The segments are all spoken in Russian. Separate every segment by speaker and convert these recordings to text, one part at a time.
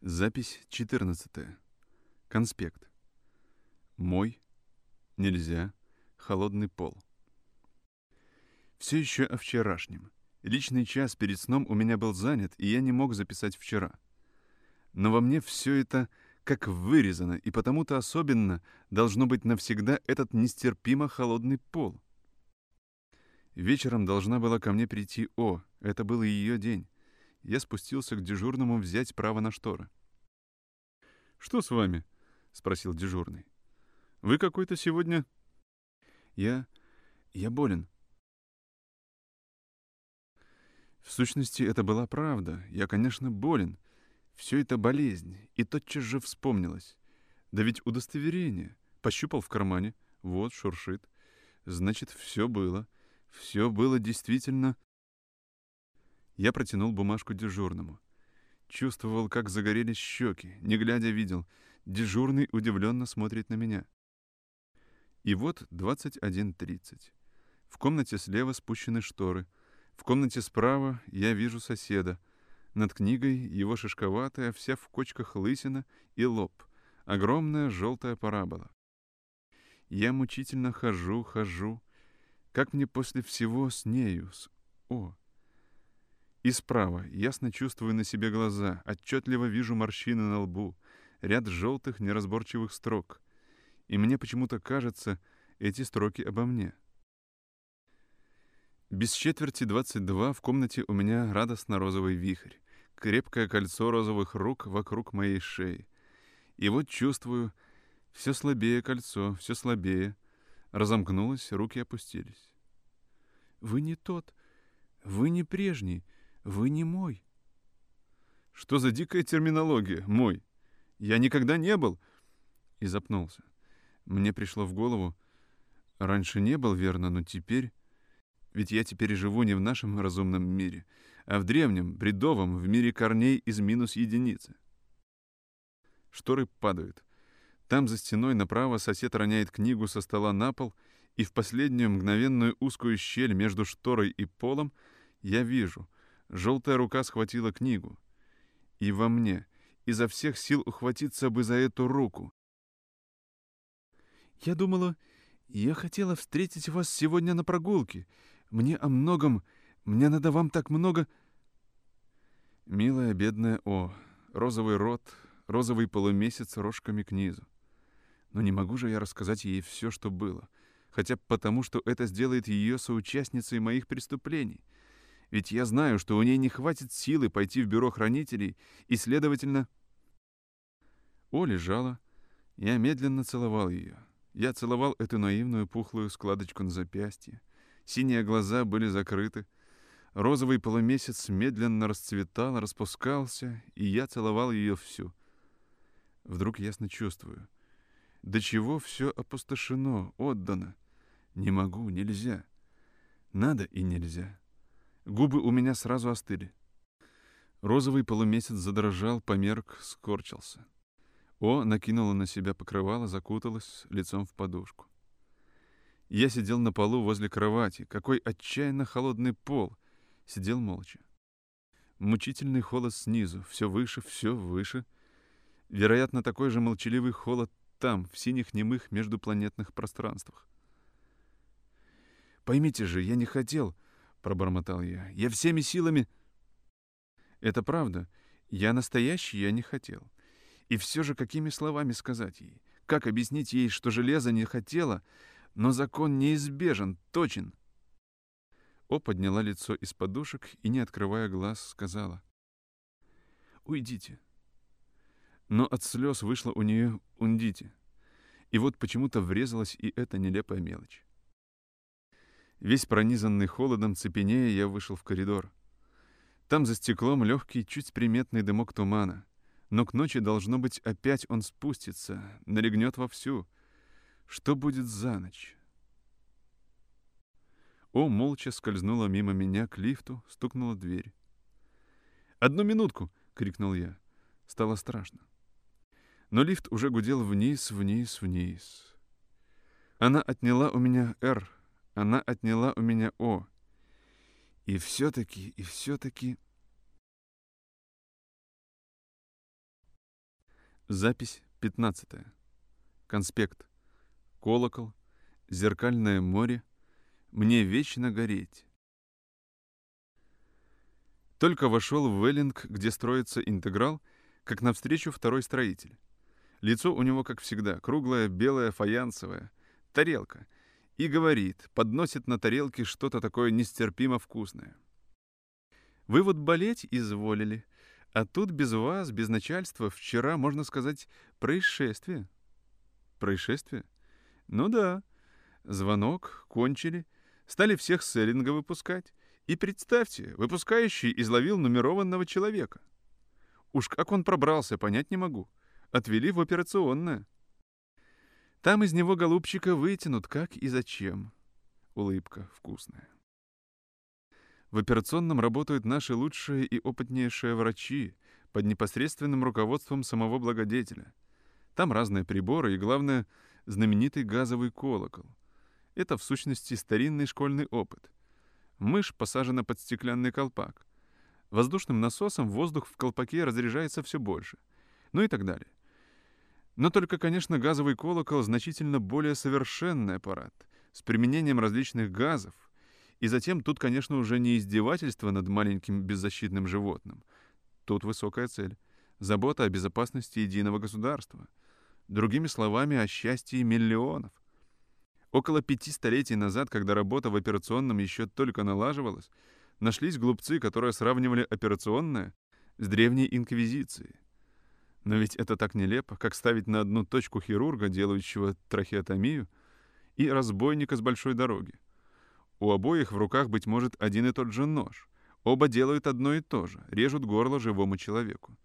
Speaker 1: Запись 14. Конспект. Мой. Нельзя. Холодный пол. Все еще о вчерашнем. Личный час перед сном у меня был занят, и я не мог записать вчера. Но во мне все это как вырезано, и потому-то особенно должно быть навсегда этот нестерпимо холодный пол. Вечером должна была ко мне прийти О, это был ее день я спустился к дежурному взять право на шторы. «Что с вами?» — спросил дежурный. «Вы какой-то сегодня...» «Я... я болен». В сущности, это была правда. Я, конечно, болен. Все это болезнь. И тотчас же вспомнилось. Да ведь удостоверение. Пощупал в кармане. Вот, шуршит. Значит, все было. Все было действительно я протянул бумажку дежурному. Чувствовал, как загорелись щеки, не глядя видел. Дежурный удивленно смотрит на меня. И вот 21.30. В комнате слева спущены шторы. В комнате справа я вижу соседа. Над книгой его шишковатая, вся в кочках лысина и лоб. Огромная желтая парабола. Я мучительно хожу, хожу. Как мне после всего с нею, с О, и справа ясно чувствую на себе глаза, отчетливо вижу морщины на лбу, ряд желтых неразборчивых строк. И мне почему-то кажется, эти строки обо мне. Без четверти 22 в комнате у меня радостно-розовый вихрь, крепкое кольцо розовых рук вокруг моей шеи. И вот чувствую, все слабее кольцо, все слабее. Разомкнулось, руки опустились. «Вы не тот, вы не прежний», вы не мой. Что за дикая терминология, мой? Я никогда не был. И запнулся. Мне пришло в голову, раньше не был, верно, но теперь... Ведь я теперь живу не в нашем разумном мире, а в древнем, бредовом, в мире корней из минус единицы. Шторы падают. Там за стеной направо сосед роняет книгу со стола на пол, и в последнюю мгновенную узкую щель между шторой и полом я вижу — Желтая рука схватила книгу. И во мне изо всех сил ухватиться бы за эту руку. «Я думала, я хотела встретить вас сегодня на прогулке. Мне о многом... Мне надо вам так много...» Милая бедная О, розовый рот, розовый полумесяц рожками к низу. Но не могу же я рассказать ей все, что было, хотя потому, что это сделает ее соучастницей моих преступлений — ведь я знаю, что у ней не хватит силы пойти в бюро хранителей, и, следовательно... О лежала. Я медленно целовал ее. Я целовал эту наивную пухлую складочку на запястье. Синие глаза были закрыты. Розовый полумесяц медленно расцветал, распускался, и я целовал ее всю. Вдруг ясно чувствую. До чего все опустошено, отдано. Не могу, нельзя. Надо и нельзя. Губы у меня сразу остыли. Розовый полумесяц задрожал, померк, скорчился. О накинула на себя покрывало, закуталась лицом в подушку. Я сидел на полу возле кровати. Какой отчаянно холодный пол. Сидел молча. Мучительный холод снизу, все выше, все выше. Вероятно, такой же молчаливый холод там, в синих немых междупланетных пространствах. Поймите же, я не хотел, — пробормотал я. «Я всеми силами...» «Это правда. Я настоящий, я не хотел. И все же какими словами сказать ей? Как объяснить ей, что железо не хотело, но закон неизбежен, точен?» О подняла лицо из подушек и, не открывая глаз, сказала. «Уйдите». Но от слез вышло у нее «ундите». И вот почему-то врезалась и эта нелепая мелочь. Весь пронизанный холодом цепенея я вышел в коридор. Там за стеклом легкий, чуть приметный дымок тумана. Но к ночи, должно быть, опять он спустится, налегнет вовсю. Что будет за ночь? О молча скользнула мимо меня к лифту, стукнула дверь. «Одну минутку!» — крикнул я. Стало страшно. Но лифт уже гудел вниз, вниз, вниз. Она отняла у меня «Р», она отняла у меня «О». И все-таки, и все-таки... Запись 15. Конспект. Колокол. Зеркальное море. Мне вечно гореть. Только вошел в Веллинг, где строится интеграл, как навстречу второй строитель. Лицо у него, как всегда, круглое, белое, фаянсовое, тарелка. И говорит, подносит на тарелке что-то такое нестерпимо вкусное. Вы вот болеть изволили, а тут без вас, без начальства, вчера, можно сказать, происшествие. Происшествие? Ну да. Звонок, кончили, стали всех с Эллинга выпускать. И представьте, выпускающий изловил нумерованного человека. Уж как он пробрался, понять не могу. Отвели в операционное. Там из него голубчика вытянут, как и зачем. Улыбка вкусная. В операционном работают наши лучшие и опытнейшие врачи под непосредственным руководством самого благодетеля. Там разные приборы и, главное, знаменитый газовый колокол. Это, в сущности, старинный школьный опыт. Мышь посажена под стеклянный колпак. Воздушным насосом воздух в колпаке разряжается все больше. Ну и так далее. Но только, конечно, газовый колокол значительно более совершенный аппарат с применением различных газов, и затем тут, конечно, уже не издевательство над маленьким беззащитным животным. Тут высокая цель — забота о безопасности единого государства. Другими словами, о счастье миллионов. Около пяти столетий назад, когда работа в операционном еще только налаживалась, нашлись глупцы, которые сравнивали операционное с древней инквизицией. Но ведь это так нелепо, как ставить на одну точку хирурга, делающего трахеотомию, и разбойника с большой дороги. У обоих в руках, быть может, один и тот же нож. Оба делают одно и то же — режут горло живому человеку.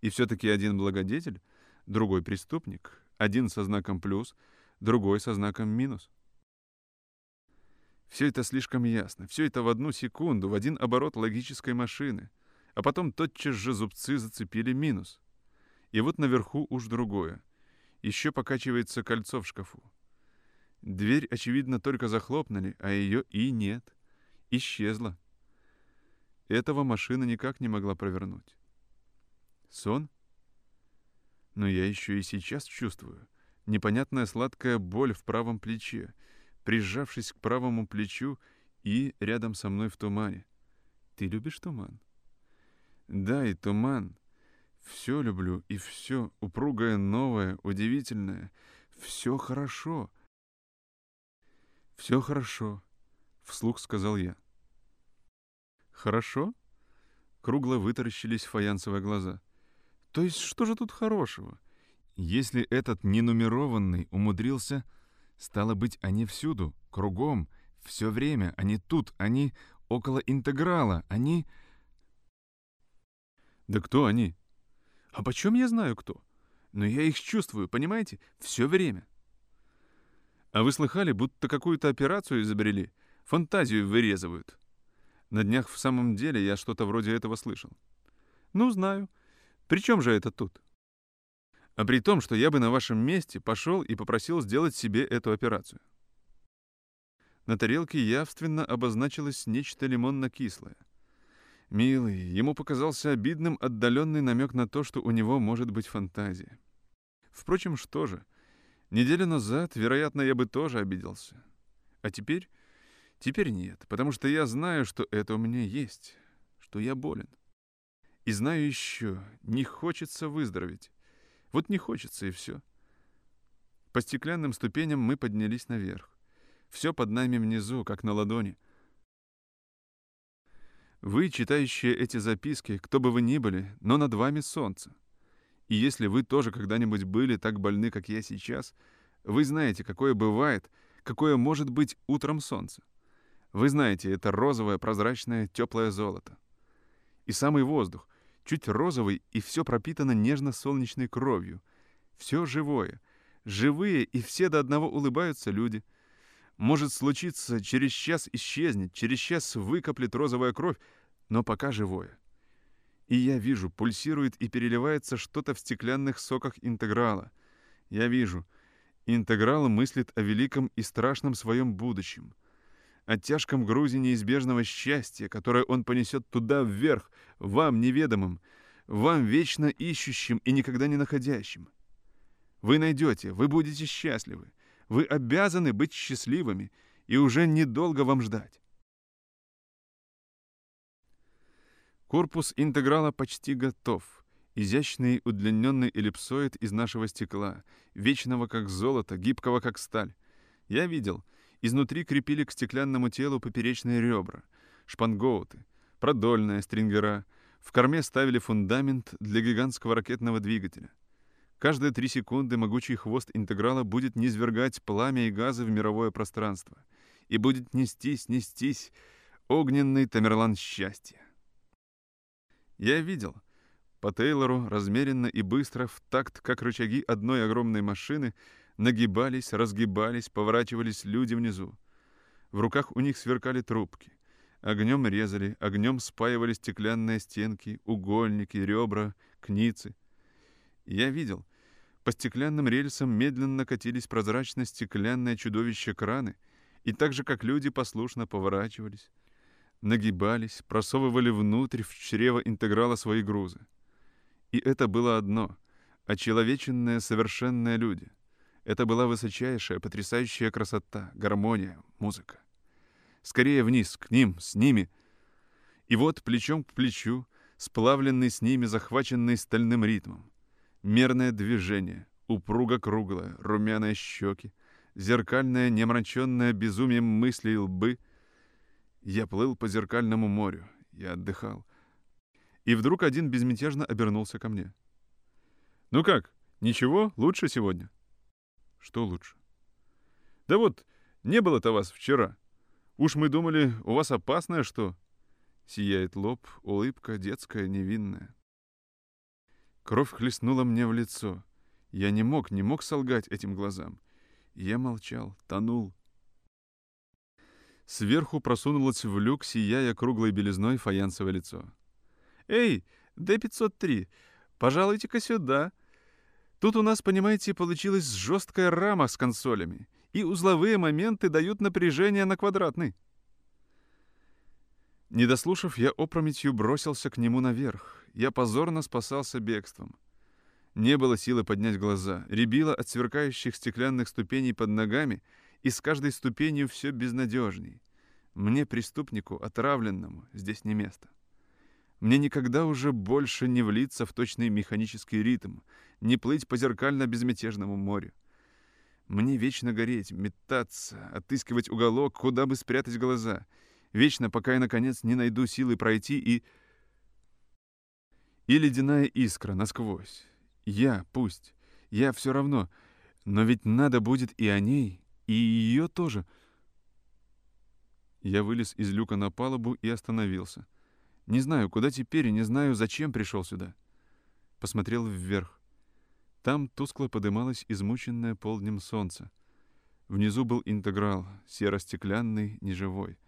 Speaker 1: И все-таки один благодетель, другой преступник, один со знаком плюс, другой со знаком минус. Все это слишком ясно, все это в одну секунду, в один оборот логической машины. А потом тотчас же зубцы зацепили минус. И вот наверху уж другое. Еще покачивается кольцо в шкафу. Дверь, очевидно, только захлопнули, а ее и нет. Исчезла. Этого машина никак не могла провернуть. Сон? Но я еще и сейчас чувствую. Непонятная сладкая боль в правом плече, прижавшись к правому плечу и рядом со мной в тумане. Ты любишь туман? Да, и туман. Все люблю, и все упругое, новое, удивительное. Все хорошо. «Все хорошо», — вслух сказал я. «Хорошо?» — кругло вытаращились фаянсовые глаза. «То есть что же тут хорошего? Если этот ненумерованный умудрился, стало быть, они всюду, кругом, все время, они тут, они около интеграла, они...» «Да кто они?» «А почем я знаю, кто? Но я их чувствую, понимаете, все время». А вы слыхали, будто какую-то операцию изобрели? Фантазию вырезывают. На днях в самом деле я что-то вроде этого слышал. Ну, знаю. При чем же это тут? А при том, что я бы на вашем месте пошел и попросил сделать себе эту операцию. На тарелке явственно обозначилось нечто лимонно-кислое. Милый, ему показался обидным отдаленный намек на то, что у него может быть фантазия. Впрочем, что же — Неделю назад, вероятно, я бы тоже обиделся. А теперь? Теперь нет, потому что я знаю, что это у меня есть, что я болен. И знаю еще, не хочется выздороветь. Вот не хочется, и все. По стеклянным ступеням мы поднялись наверх. Все под нами внизу, как на ладони. Вы, читающие эти записки, кто бы вы ни были, но над вами солнце. И если вы тоже когда-нибудь были так больны, как я сейчас, вы знаете, какое бывает, какое может быть утром солнце. Вы знаете, это розовое, прозрачное, теплое золото. И самый воздух, чуть розовый, и все пропитано нежно-солнечной кровью. Все живое. Живые, и все до одного улыбаются люди. Может случиться, через час исчезнет, через час выкоплет розовая кровь, но пока живое. И я вижу, пульсирует и переливается что-то в стеклянных соках интеграла. Я вижу, интеграл мыслит о великом и страшном своем будущем, о тяжком грузе неизбежного счастья, которое он понесет туда вверх, вам неведомым, вам вечно ищущим и никогда не находящим. Вы найдете, вы будете счастливы. Вы обязаны быть счастливыми, и уже недолго вам ждать. Корпус интеграла почти готов. Изящный удлиненный эллипсоид из нашего стекла, вечного как золото, гибкого как сталь. Я видел, изнутри крепили к стеклянному телу поперечные ребра, шпангоуты, продольная стрингера. В корме ставили фундамент для гигантского ракетного двигателя. Каждые три секунды могучий хвост интеграла будет низвергать пламя и газы в мировое пространство. И будет нестись, нестись огненный Тамерлан счастья. Я видел. По Тейлору размеренно и быстро, в такт, как рычаги одной огромной машины, нагибались, разгибались, поворачивались люди внизу. В руках у них сверкали трубки. Огнем резали, огнем спаивали стеклянные стенки, угольники, ребра, кницы. Я видел. По стеклянным рельсам медленно катились прозрачно-стеклянные чудовища краны, и так же, как люди, послушно поворачивались, нагибались, просовывали внутрь в чрево интеграла свои грузы. И это было одно — очеловеченные совершенные люди. Это была высочайшая, потрясающая красота, гармония, музыка. Скорее вниз, к ним, с ними. И вот плечом к плечу, сплавленный с ними, захваченный стальным ритмом. Мерное движение, упруго круглое, румяные щеки, зеркальное, немраченное безумием мыслей лбы — я плыл по зеркальному морю, я отдыхал. И вдруг один безмятежно обернулся ко мне. «Ну как, ничего, лучше сегодня?» «Что лучше?» «Да вот, не было-то вас вчера. Уж мы думали, у вас опасное что?» Сияет лоб, улыбка детская, невинная. Кровь хлестнула мне в лицо. Я не мог, не мог солгать этим глазам. Я молчал, тонул, Сверху просунулось в люк, сияя круглой белизной фаянсовое лицо. «Эй, Д-503, пожалуйте-ка сюда. Тут у нас, понимаете, получилась жесткая рама с консолями, и узловые моменты дают напряжение на квадратный». Не дослушав, я опрометью бросился к нему наверх. Я позорно спасался бегством. Не было силы поднять глаза, рябило от сверкающих стеклянных ступеней под ногами — и с каждой ступенью все безнадежней. Мне, преступнику, отравленному, здесь не место. Мне никогда уже больше не влиться в точный механический ритм, не плыть по зеркально-безмятежному морю. Мне вечно гореть, метаться, отыскивать уголок, куда бы спрятать глаза. Вечно, пока я, наконец, не найду силы пройти и... И ледяная искра насквозь. Я, пусть. Я все равно. Но ведь надо будет и о ней, и ее тоже. Я вылез из люка на палубу и остановился. Не знаю, куда теперь, и не знаю, зачем пришел сюда. Посмотрел вверх. Там тускло подымалось измученное полднем солнце. Внизу был интеграл, серо-стеклянный, неживой.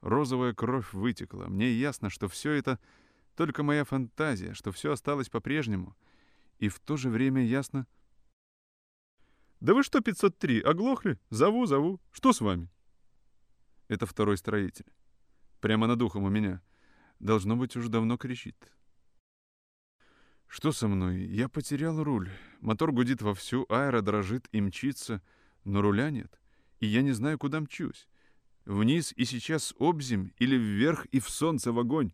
Speaker 1: Розовая кровь вытекла. Мне ясно, что все это только моя фантазия, что все осталось по-прежнему. И в то же время ясно, «Да вы что, 503, оглохли? Зову, зову. Что с вами?» Это второй строитель. Прямо над ухом у меня. Должно быть, уже давно кричит. Что со мной? Я потерял руль. Мотор гудит вовсю, аэро дрожит и мчится, но руля нет. И я не знаю, куда мчусь. Вниз и сейчас обзем или вверх и в солнце в огонь.